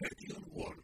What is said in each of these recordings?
Καλημέρα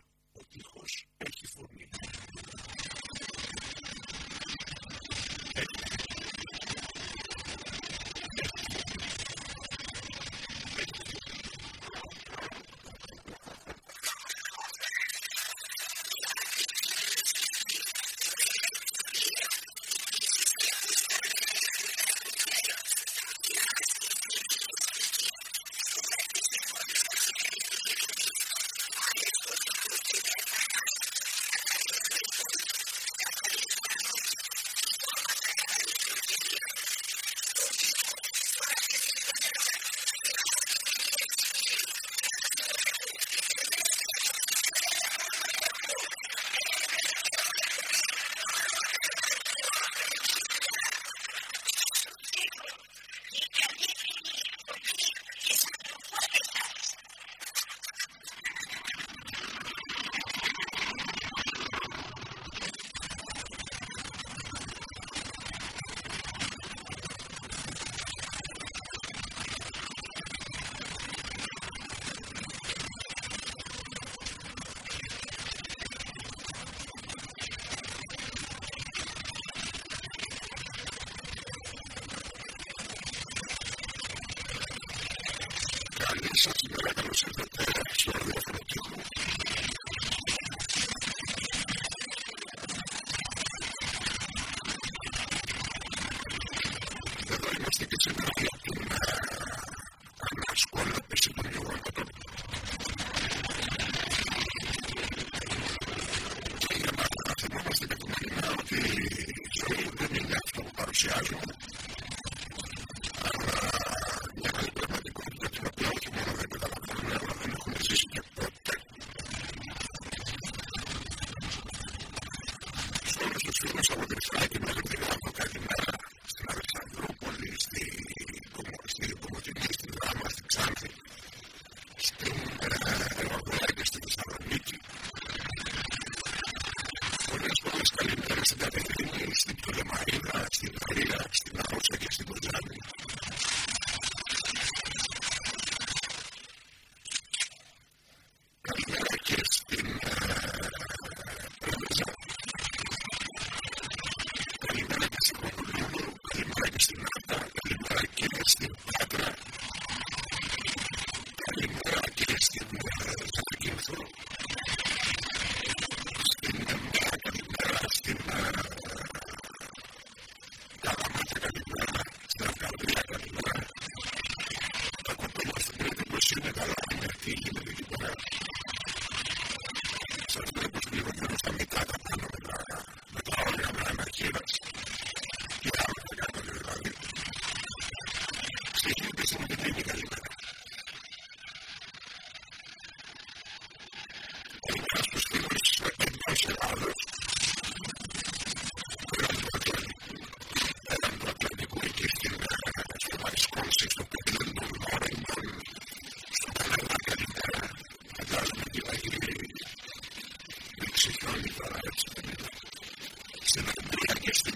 is the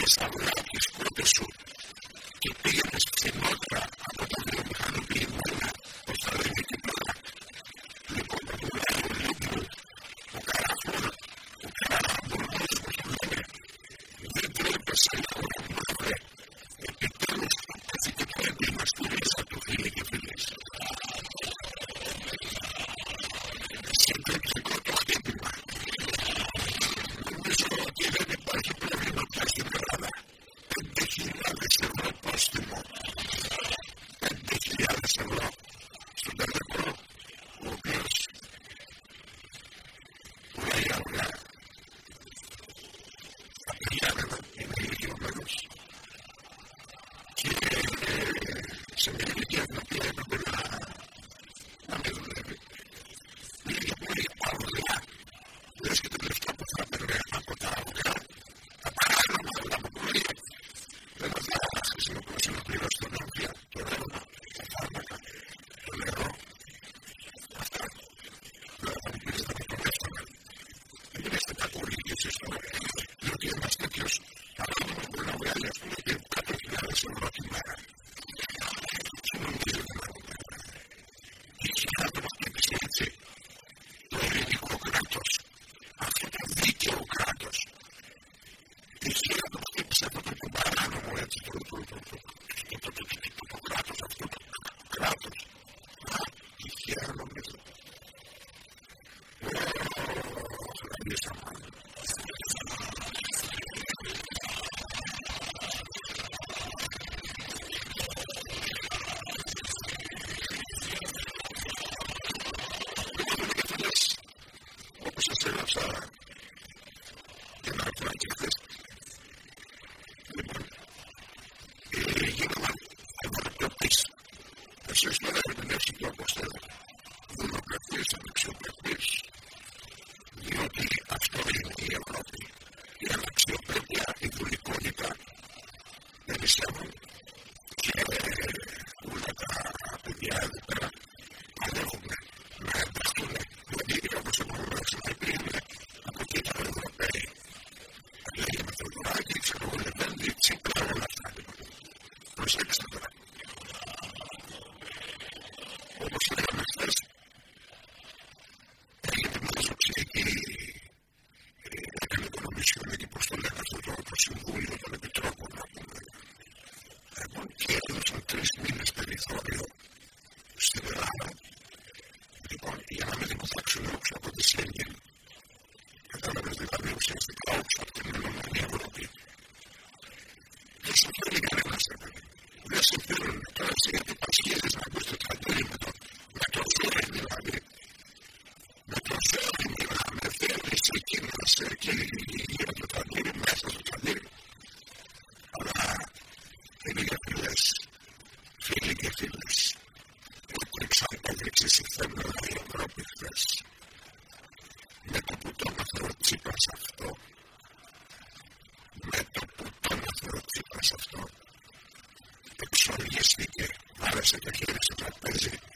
είναι σαν να πιστεύω ότι είναι σε. σε και χέρι σε τραπέζι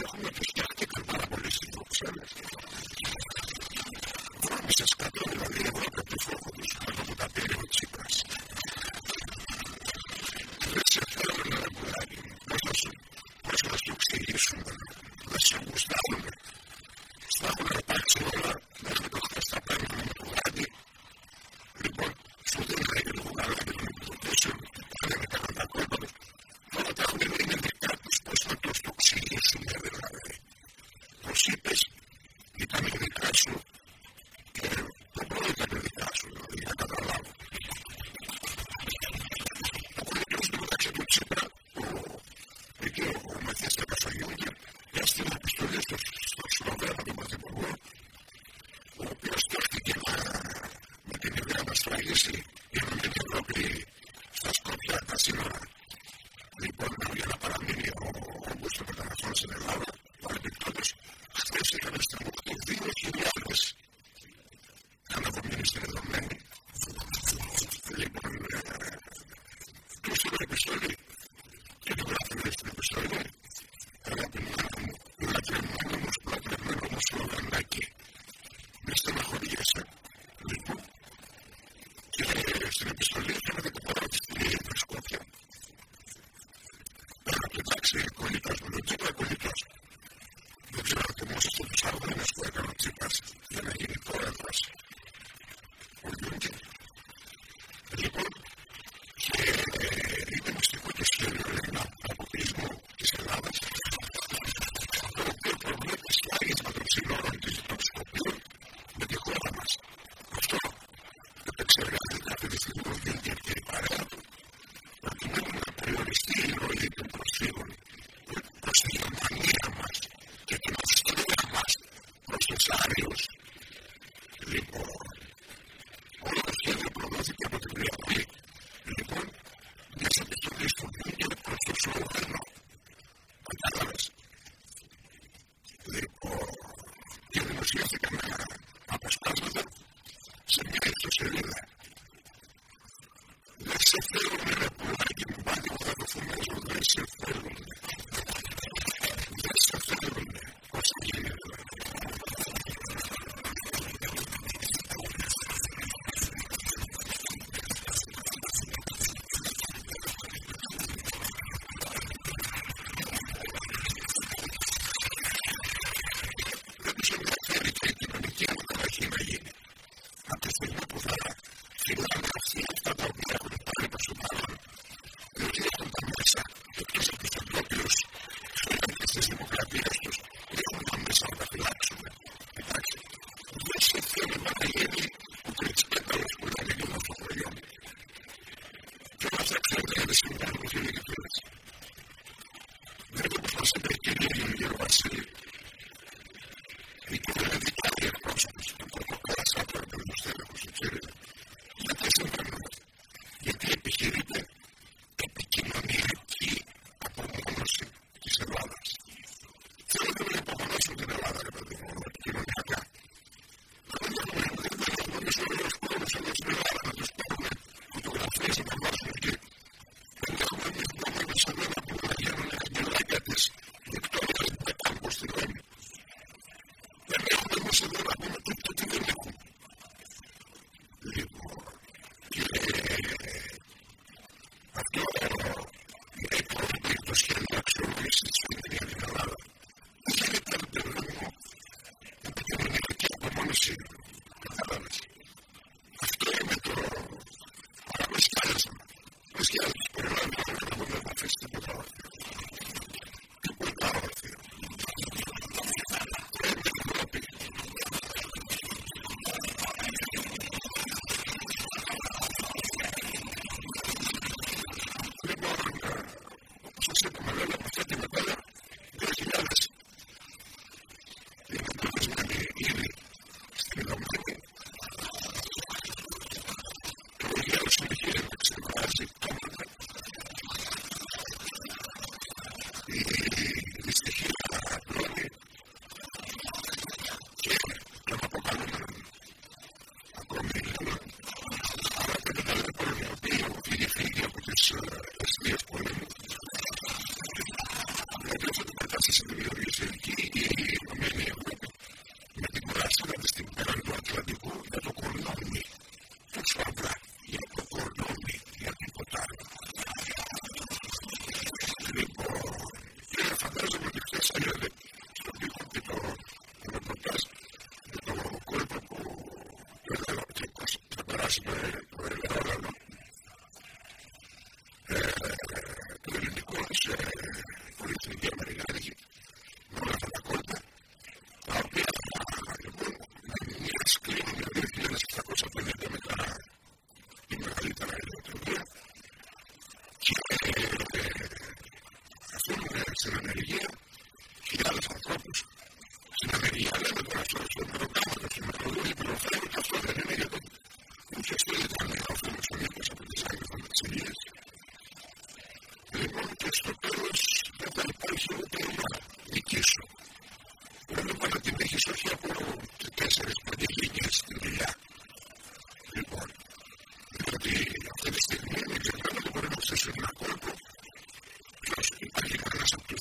Sicherung und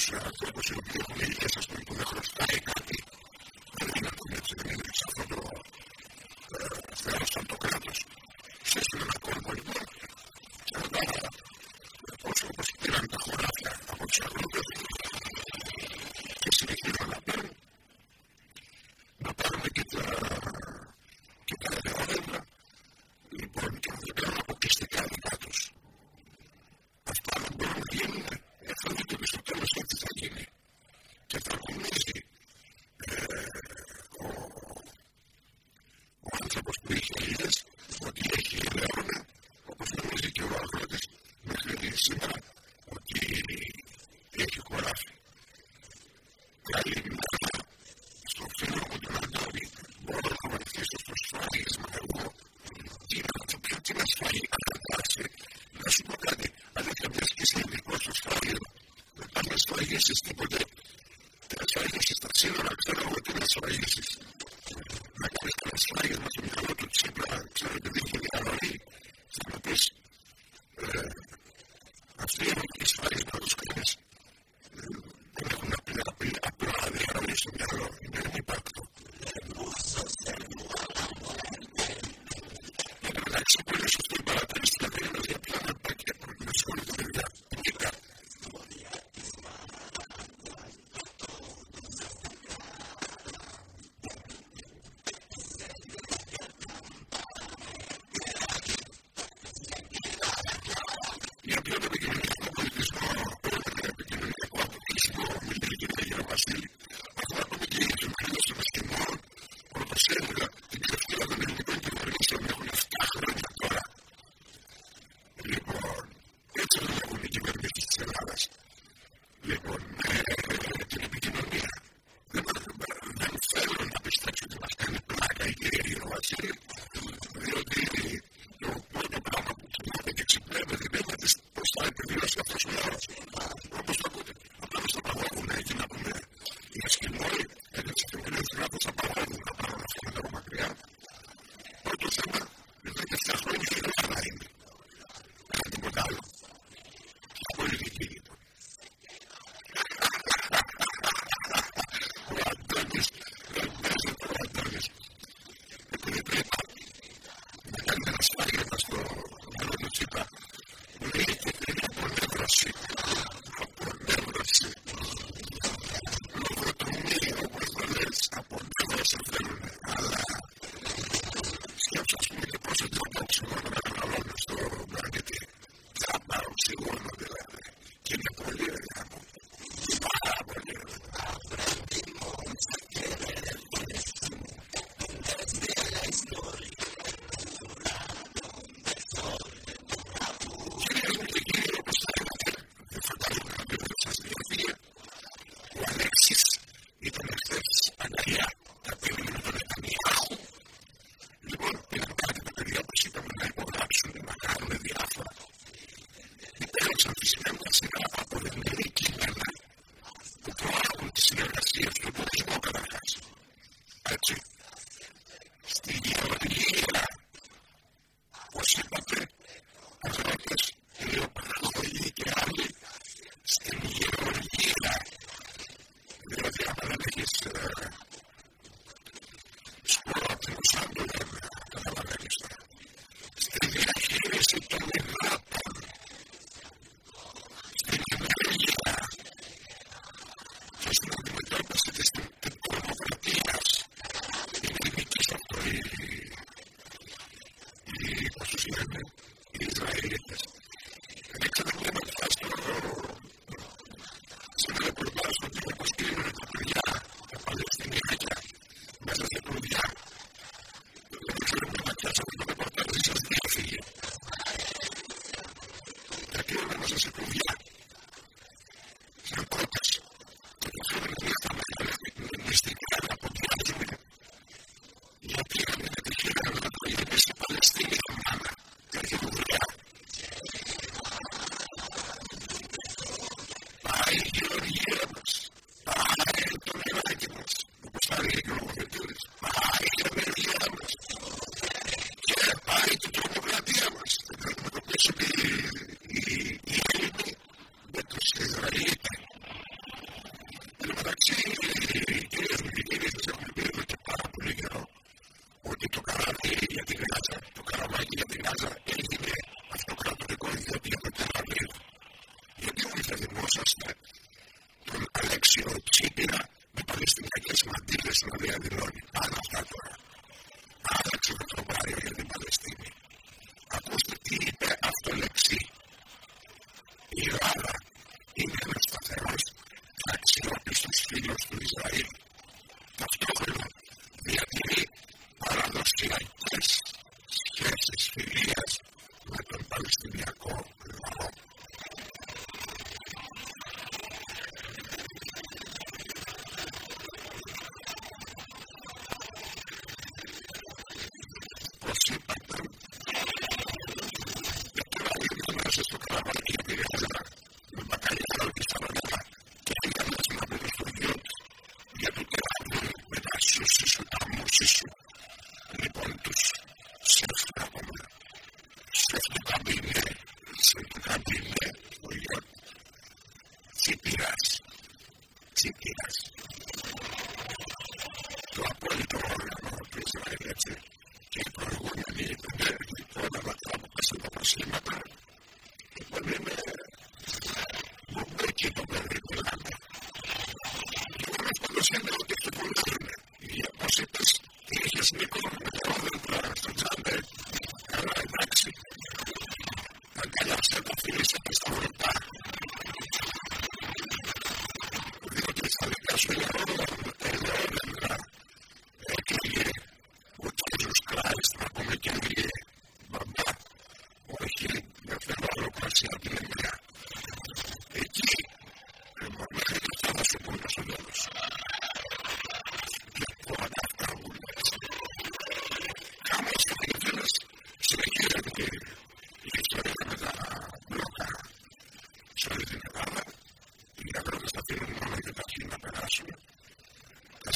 του ανθρώπου οι οποίοι έχουν ήλιε, α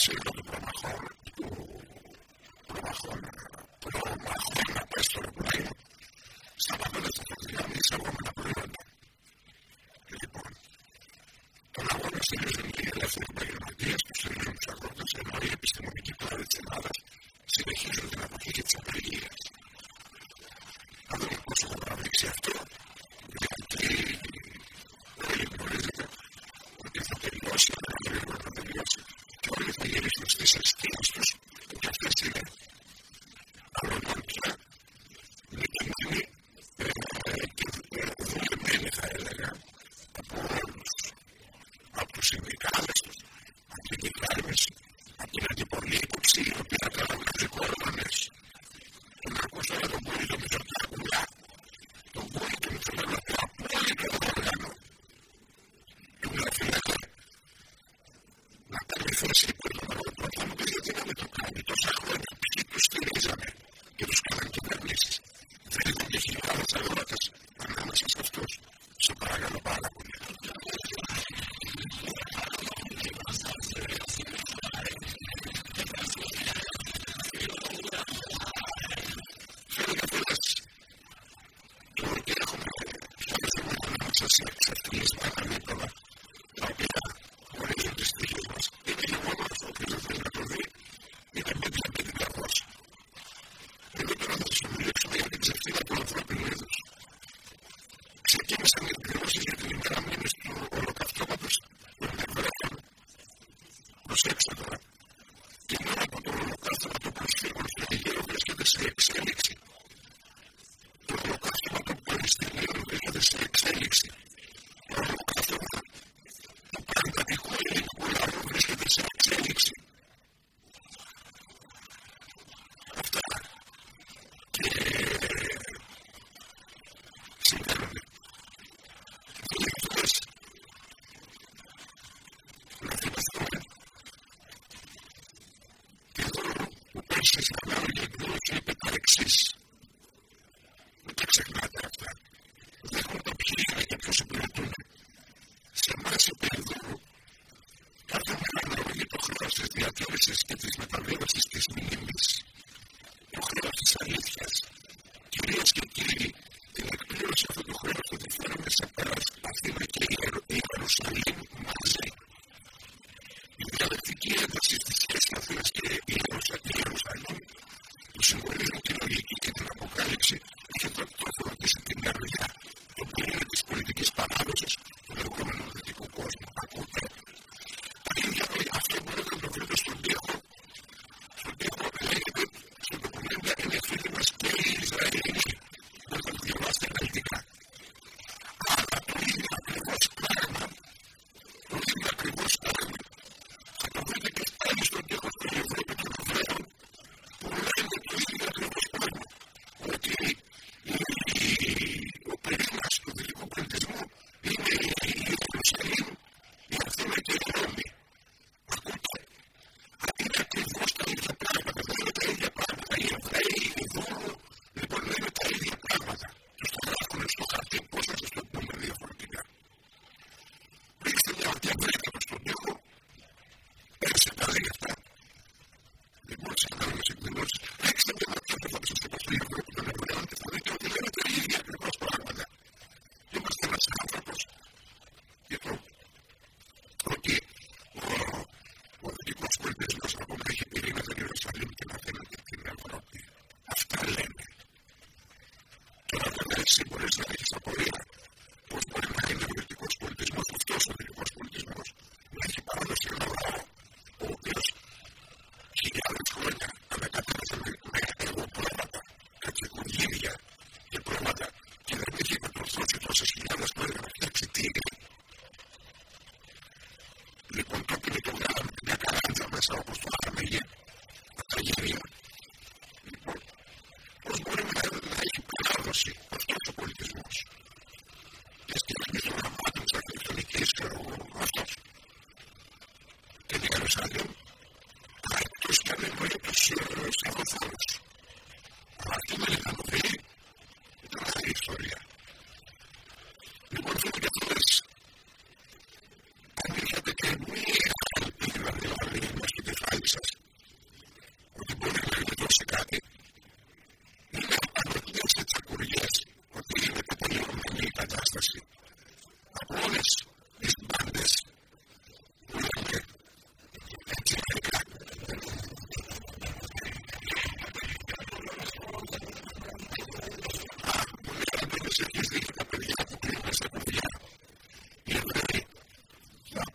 Gracias. associate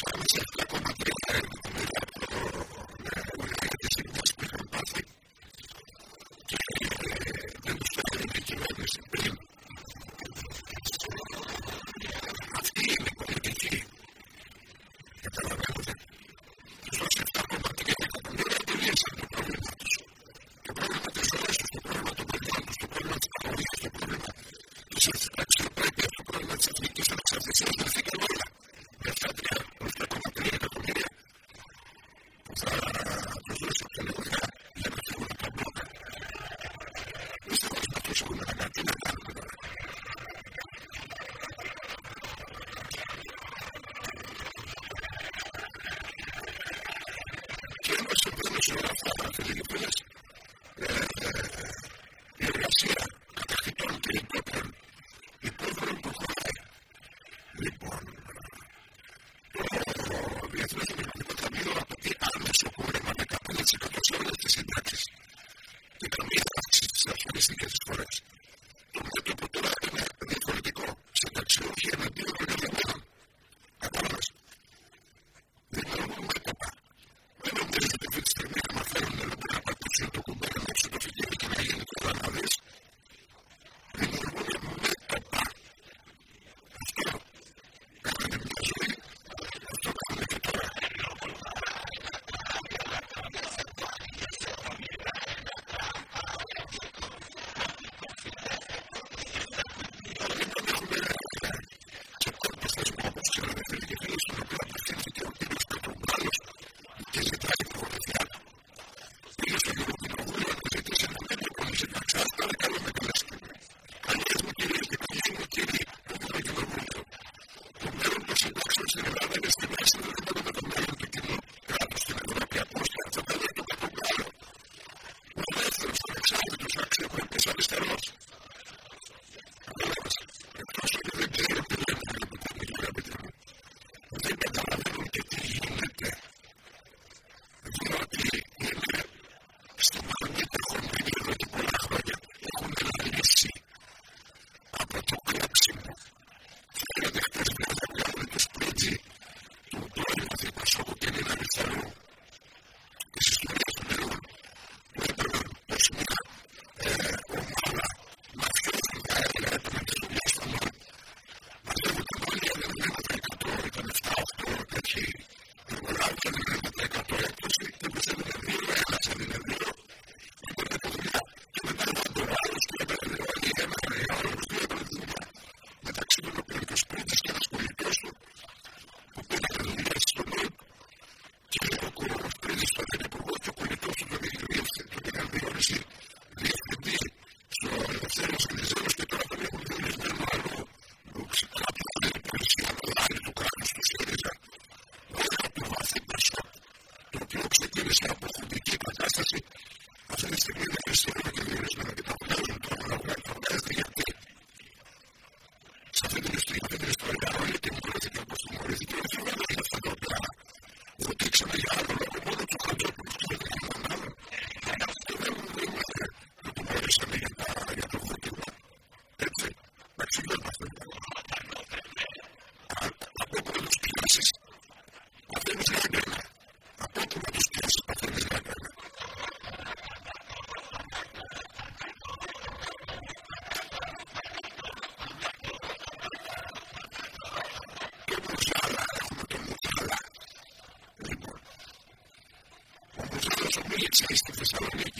что мы всех знакомы были. experiencia es que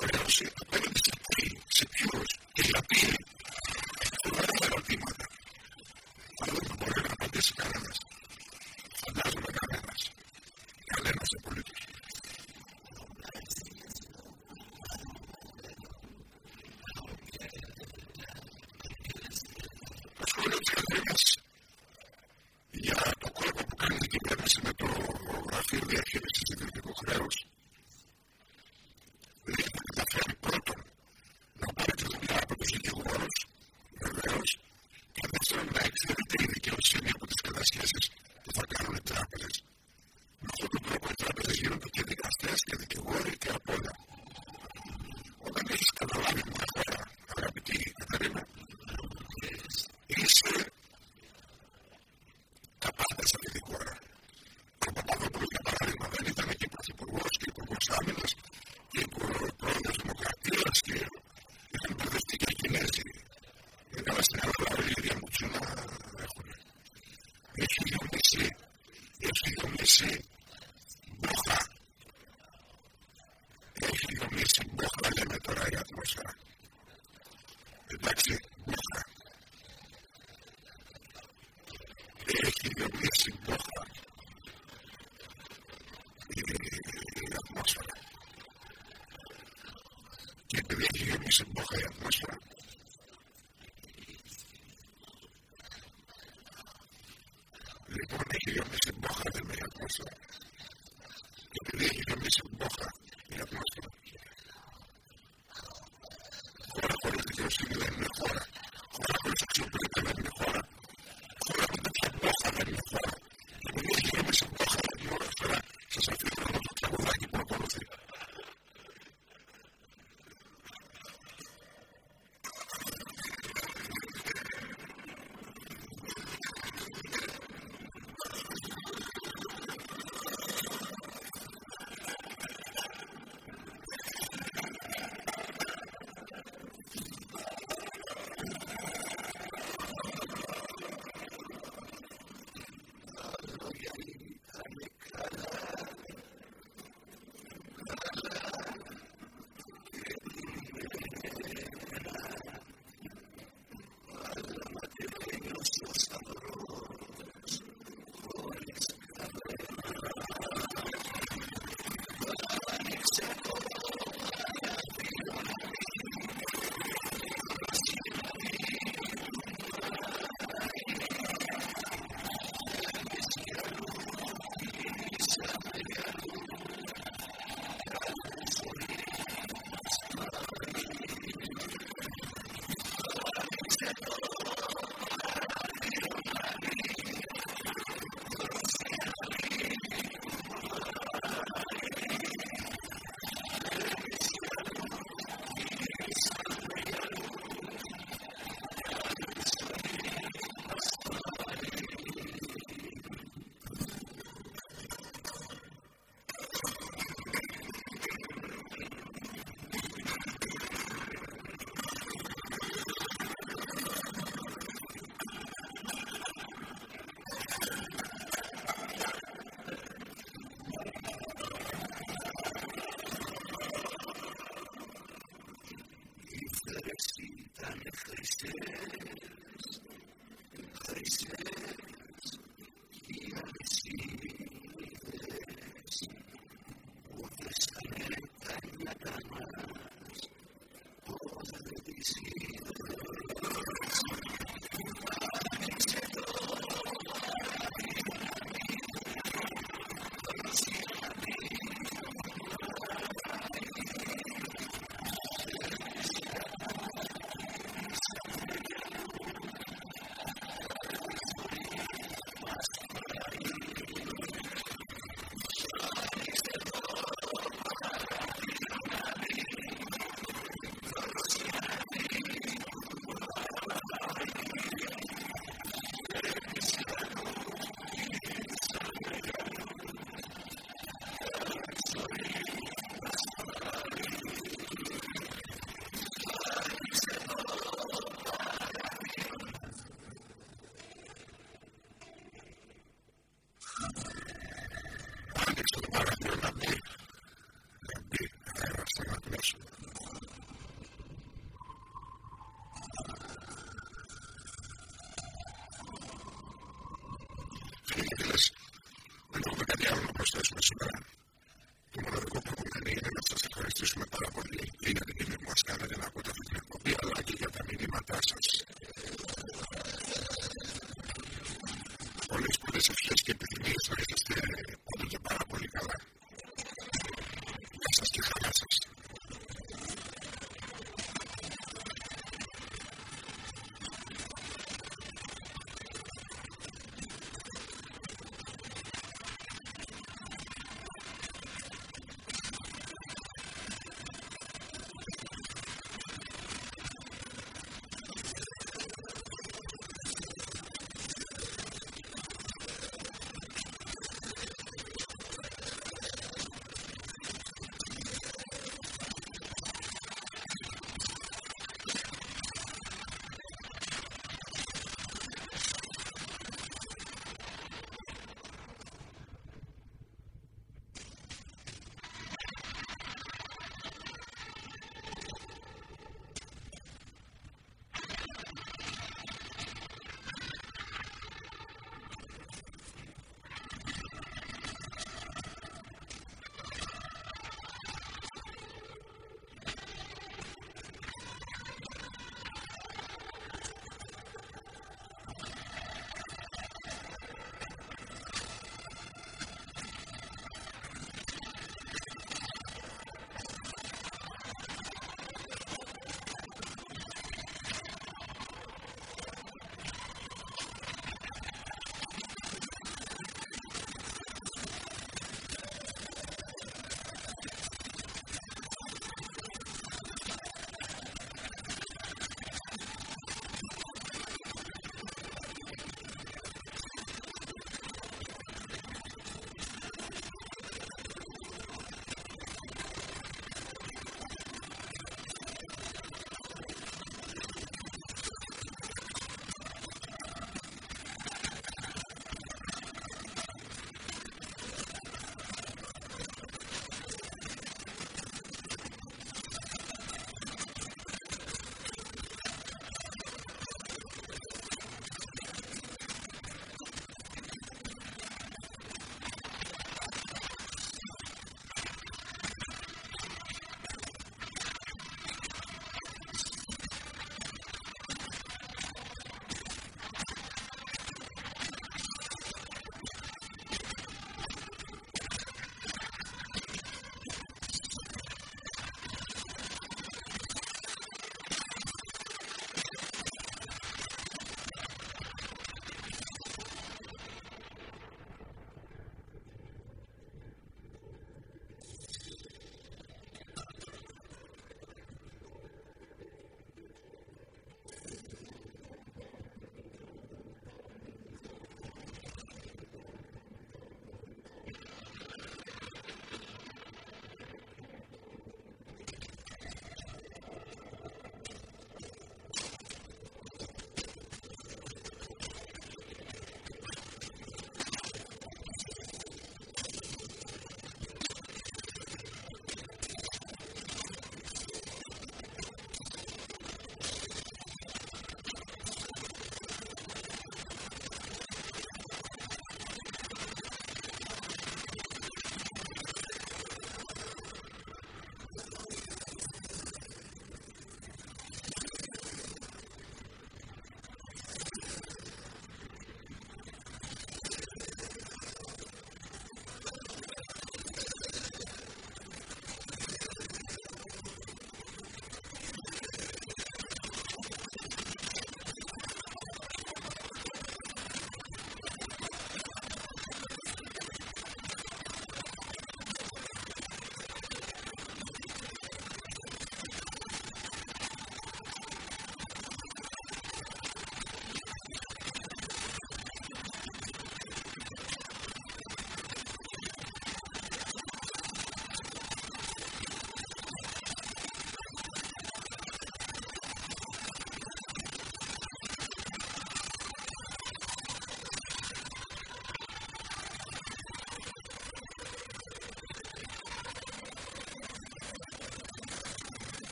χρέωση απέναντι η ατμόσφαιρα. Και επειδή έχει γεμίσει μπόχα η ατμόσφαιρα,